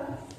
Yeah.